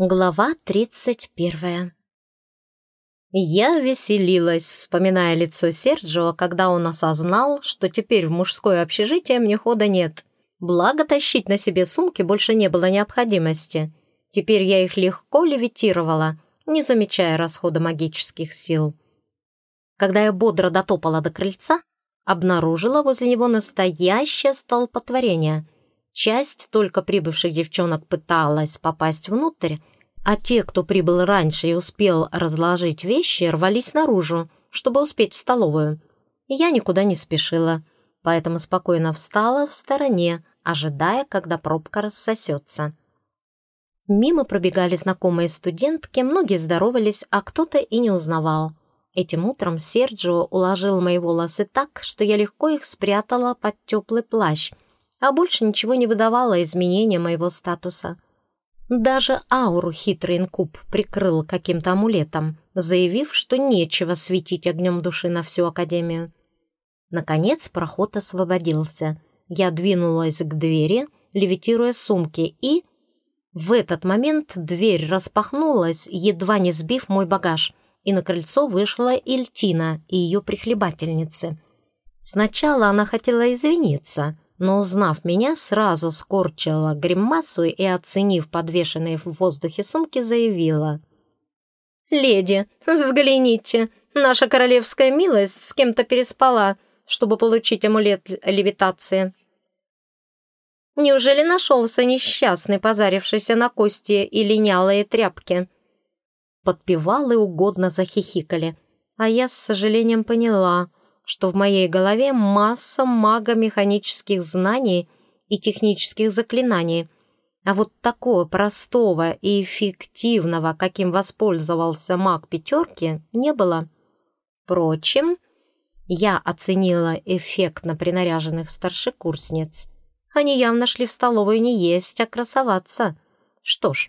Глава тридцать первая Я веселилась, вспоминая лицо Серджио, когда он осознал, что теперь в мужское общежитие мне хода нет. Благо, тащить на себе сумки больше не было необходимости. Теперь я их легко левитировала, не замечая расхода магических сил. Когда я бодро дотопала до крыльца, обнаружила возле него настоящее столпотворение — Часть только прибывших девчонок пыталась попасть внутрь, а те, кто прибыл раньше и успел разложить вещи, рвались наружу, чтобы успеть в столовую. Я никуда не спешила, поэтому спокойно встала в стороне, ожидая, когда пробка рассосется. Мимо пробегали знакомые студентки, многие здоровались, а кто-то и не узнавал. Этим утром Серджио уложил мои волосы так, что я легко их спрятала под теплый плащ — а больше ничего не выдавало изменения моего статуса. Даже ауру хитрый инкуб прикрыл каким-то амулетом, заявив, что нечего светить огнем души на всю Академию. Наконец проход освободился. Я двинулась к двери, левитируя сумки, и... В этот момент дверь распахнулась, едва не сбив мой багаж, и на крыльцо вышла Ильтина и ее прихлебательницы. Сначала она хотела извиниться — но, узнав меня, сразу скорчила гримасу и, оценив подвешенные в воздухе сумки, заявила. «Леди, взгляните, наша королевская милость с кем-то переспала, чтобы получить амулет левитации». Неужели нашелся несчастный, позарившийся на кости и линялые тряпки? Подпевалы угодно захихикали, а я с сожалением поняла — что в моей голове масса магомеханических знаний и технических заклинаний, а вот такого простого и эффективного, каким воспользовался маг пятерки, не было. Впрочем, я оценила эффект на принаряженных старшекурсниц. Они явно шли в столовую не есть, а красоваться. Что ж,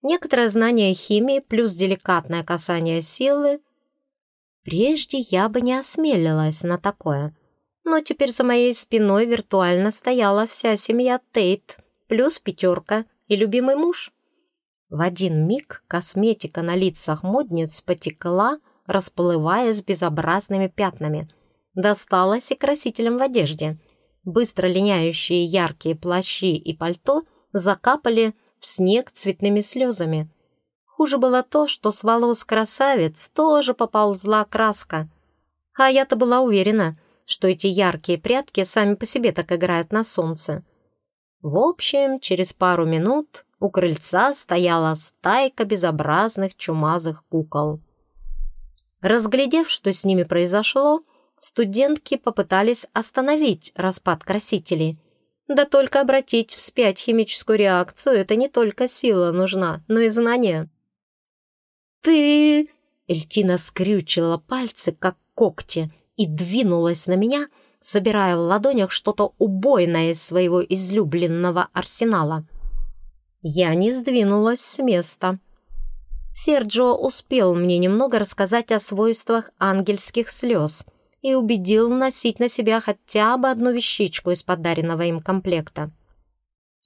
некоторое знание химии плюс деликатное касание силы Прежде я бы не осмелилась на такое. Но теперь за моей спиной виртуально стояла вся семья Тейт, плюс пятерка и любимый муж. В один миг косметика на лицах модниц потекла, расплываясь безобразными пятнами. Досталась и красителям в одежде. Быстро линяющие яркие плащи и пальто закапали в снег цветными слезами. Хуже было то, что с волос красавец тоже поползла краска. А я-то была уверена, что эти яркие прятки сами по себе так играют на солнце. В общем, через пару минут у крыльца стояла стайка безобразных чумазых кукол. Разглядев, что с ними произошло, студентки попытались остановить распад красителей. Да только обратить вспять химическую реакцию — это не только сила нужна, но и знания. «Ты...» Эльтина скрючила пальцы, как когти, и двинулась на меня, собирая в ладонях что-то убойное из своего излюбленного арсенала. Я не сдвинулась с места. Серджио успел мне немного рассказать о свойствах ангельских слез и убедил носить на себя хотя бы одну вещичку из подаренного им комплекта.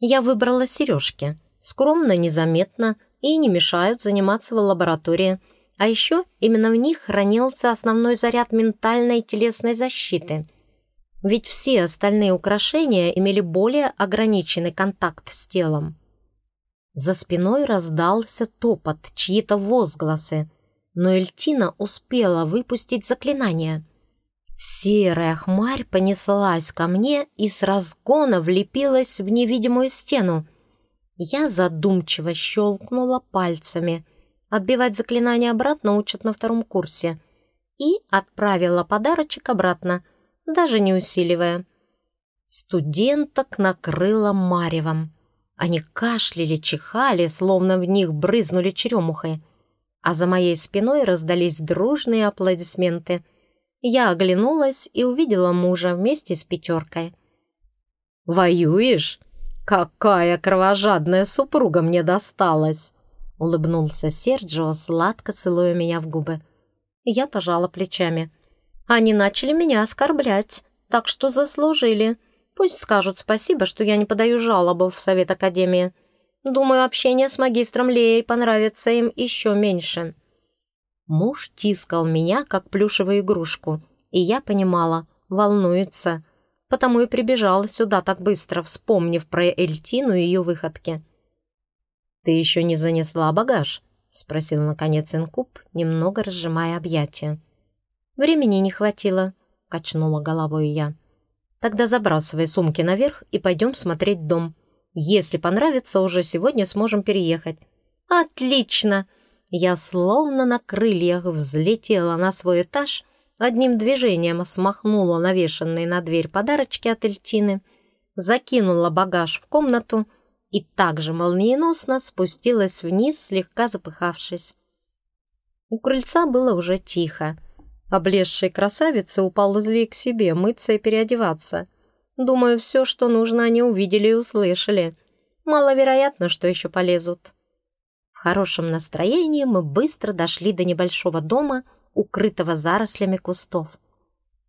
Я выбрала сережки. Скромно, незаметно, и не мешают заниматься в лаборатории. А еще именно в них хранился основной заряд ментальной и телесной защиты. Ведь все остальные украшения имели более ограниченный контакт с телом. За спиной раздался топот, чьи-то возгласы, но Эльтина успела выпустить заклинание. Серая хмарь понеслась ко мне и с разгона влепилась в невидимую стену — я задумчиво щелкнула пальцами. Отбивать заклинание обратно учат на втором курсе. И отправила подарочек обратно, даже не усиливая. Студенток накрыла маревом. Они кашляли, чихали, словно в них брызнули черемухой. А за моей спиной раздались дружные аплодисменты. Я оглянулась и увидела мужа вместе с пятеркой. «Воюешь?» «Какая кровожадная супруга мне досталась!» — улыбнулся Серджио, сладко целуя меня в губы. Я пожала плечами. «Они начали меня оскорблять, так что заслужили. Пусть скажут спасибо, что я не подаю жалобу в Совет Академии. Думаю, общение с магистром Леей понравится им еще меньше». Муж тискал меня, как плюшевую игрушку, и я понимала, волнуется, потому и прибежала сюда так быстро, вспомнив про Эльтину и ее выходки. «Ты еще не занесла багаж?» — спросил, наконец, инкуб, немного разжимая объятия. «Времени не хватило», — качнула головой я. «Тогда забрасывай сумки наверх и пойдем смотреть дом. Если понравится, уже сегодня сможем переехать». «Отлично!» Я словно на крыльях взлетела на свой этаж, одним движением смахнула навешанные на дверь подарочки от Эльтины, закинула багаж в комнату и также молниеносно спустилась вниз, слегка запыхавшись. У крыльца было уже тихо. Облезшие красавицы уползли к себе мыться и переодеваться. Думаю, все, что нужно, они увидели и услышали. Маловероятно, что еще полезут. В хорошем настроении мы быстро дошли до небольшого дома, укрытого зарослями кустов.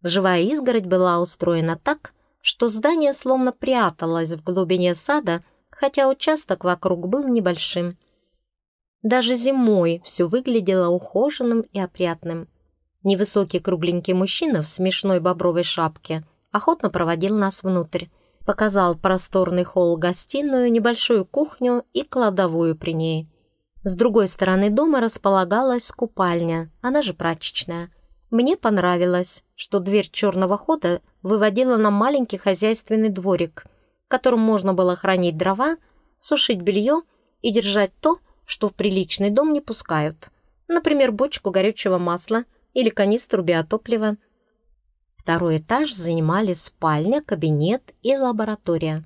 Живая изгородь была устроена так, что здание словно пряталось в глубине сада, хотя участок вокруг был небольшим. Даже зимой все выглядело ухоженным и опрятным. Невысокий кругленький мужчина в смешной бобровой шапке охотно проводил нас внутрь. Показал просторный холл-гостиную, небольшую кухню и кладовую при ней. С другой стороны дома располагалась купальня, она же прачечная. Мне понравилось, что дверь черного хода выводила на маленький хозяйственный дворик, в котором можно было хранить дрова, сушить белье и держать то, что в приличный дом не пускают. Например, бочку горючего масла или канистру биотоплива. Второй этаж занимали спальня, кабинет и лаборатория.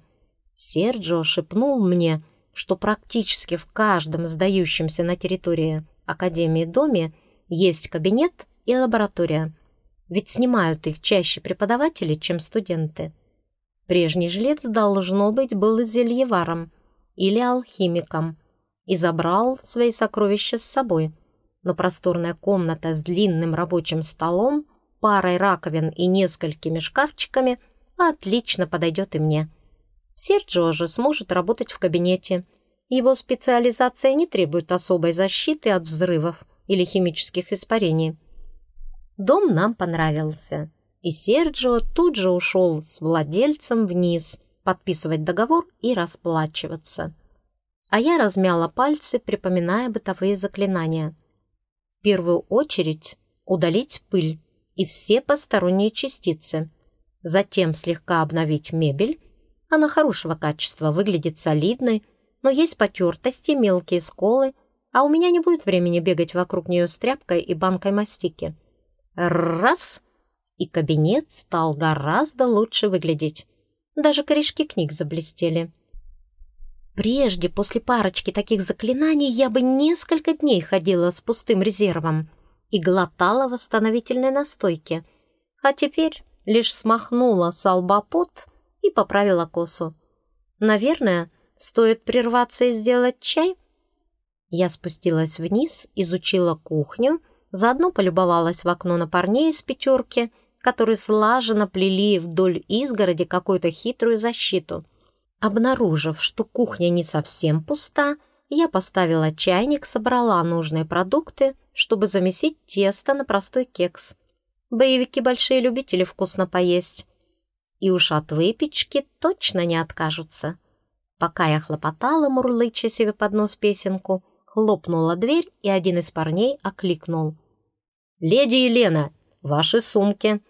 Серджио шепнул мне – что практически в каждом сдающемся на территории Академии доме есть кабинет и лаборатория, ведь снимают их чаще преподаватели, чем студенты. Прежний жилец, должно быть, был зельеваром или алхимиком и забрал свои сокровища с собой, но просторная комната с длинным рабочим столом, парой раковин и несколькими шкафчиками отлично подойдет и мне. Серджио же сможет работать в кабинете. Его специализация не требует особой защиты от взрывов или химических испарений. Дом нам понравился, и Серджио тут же ушел с владельцем вниз подписывать договор и расплачиваться. А я размяла пальцы, припоминая бытовые заклинания. В первую очередь удалить пыль и все посторонние частицы, затем слегка обновить мебель она хорошего качества, выглядит солидной, но есть потертости, мелкие сколы, а у меня не будет времени бегать вокруг нее с тряпкой и банкой мастики. Раз! И кабинет стал гораздо лучше выглядеть. Даже корешки книг заблестели. Прежде, после парочки таких заклинаний, я бы несколько дней ходила с пустым резервом и глотала восстановительные настойки. А теперь лишь смахнула с лба и поправила косу. «Наверное, стоит прерваться и сделать чай?» Я спустилась вниз, изучила кухню, заодно полюбовалась в окно на парней из пятерки, которые слаженно плели вдоль изгороди какую-то хитрую защиту. Обнаружив, что кухня не совсем пуста, я поставила чайник, собрала нужные продукты, чтобы замесить тесто на простой кекс. Боевики большие любители вкусно поесть и уж от выпечки точно не откажутся. Пока я хлопотала, мурлыча себе под нос песенку, хлопнула дверь, и один из парней окликнул. «Леди Елена, ваши сумки!»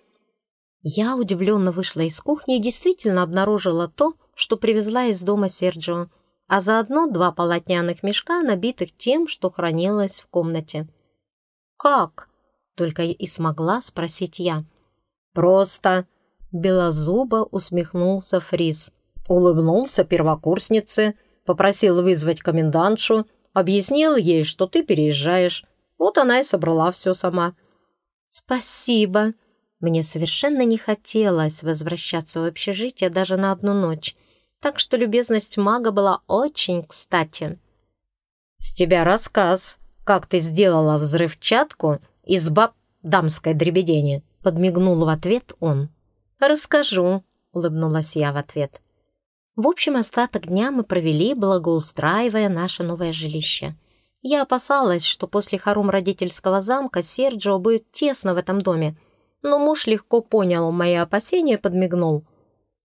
Я удивленно вышла из кухни и действительно обнаружила то, что привезла из дома Серджио, а заодно два полотняных мешка, набитых тем, что хранилось в комнате. «Как?» — только и смогла спросить я. «Просто!» Белозубо усмехнулся Фрис. Улыбнулся первокурснице, попросил вызвать комендантшу, объяснил ей, что ты переезжаешь. Вот она и собрала все сама. «Спасибо!» Мне совершенно не хотелось возвращаться в общежитие даже на одну ночь, так что любезность мага была очень кстати. «С тебя рассказ, как ты сделала взрывчатку из баб дамской дребедени», подмигнул в ответ он. «Расскажу», — улыбнулась я в ответ. В общем, остаток дня мы провели, благоустраивая наше новое жилище. Я опасалась, что после хором родительского замка Серджио будет тесно в этом доме, но муж легко понял мои опасения и подмигнул.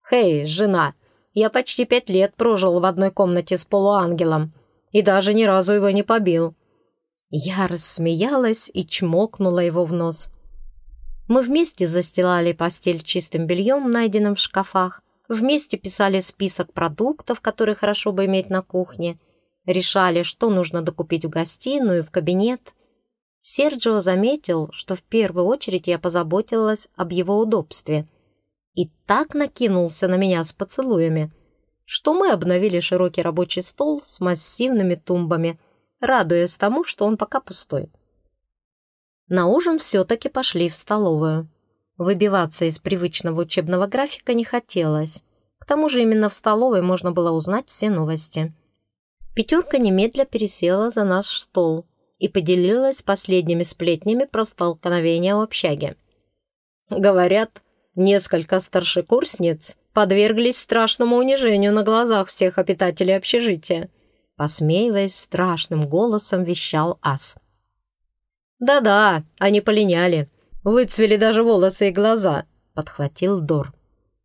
«Хей, жена, я почти пять лет прожил в одной комнате с полуангелом и даже ни разу его не побил». Я рассмеялась и чмокнула его в нос. Мы вместе застилали постель чистым бельем, найденным в шкафах, вместе писали список продуктов, которые хорошо бы иметь на кухне, решали, что нужно докупить в гостиную и в кабинет. Серджио заметил, что в первую очередь я позаботилась об его удобстве и так накинулся на меня с поцелуями, что мы обновили широкий рабочий стол с массивными тумбами, радуясь тому, что он пока пустой. На ужин все-таки пошли в столовую. Выбиваться из привычного учебного графика не хотелось. К тому же именно в столовой можно было узнать все новости. Пятерка немедля пересела за наш стол и поделилась последними сплетнями про столкновение в общаге. Говорят, несколько старшекурсниц подверглись страшному унижению на глазах всех обитателей общежития. Посмеиваясь, страшным голосом вещал Ас. «Да-да, они полиняли. Выцвели даже волосы и глаза», — подхватил Дор.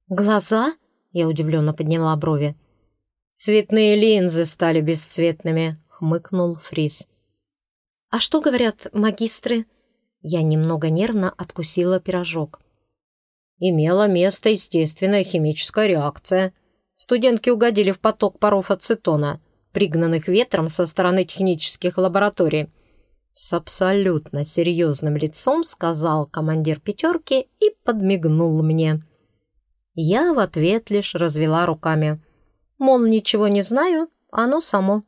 «Глаза?» — я удивленно подняла брови. «Цветные линзы стали бесцветными», — хмыкнул Фрис. «А что говорят магистры?» Я немного нервно откусила пирожок. Имела место естественная химическая реакция. Студентки угодили в поток паров ацетона, пригнанных ветром со стороны технических лабораторий. С абсолютно серьезным лицом сказал командир пятерки и подмигнул мне. Я в ответ лишь развела руками. Мол, ничего не знаю, оно само.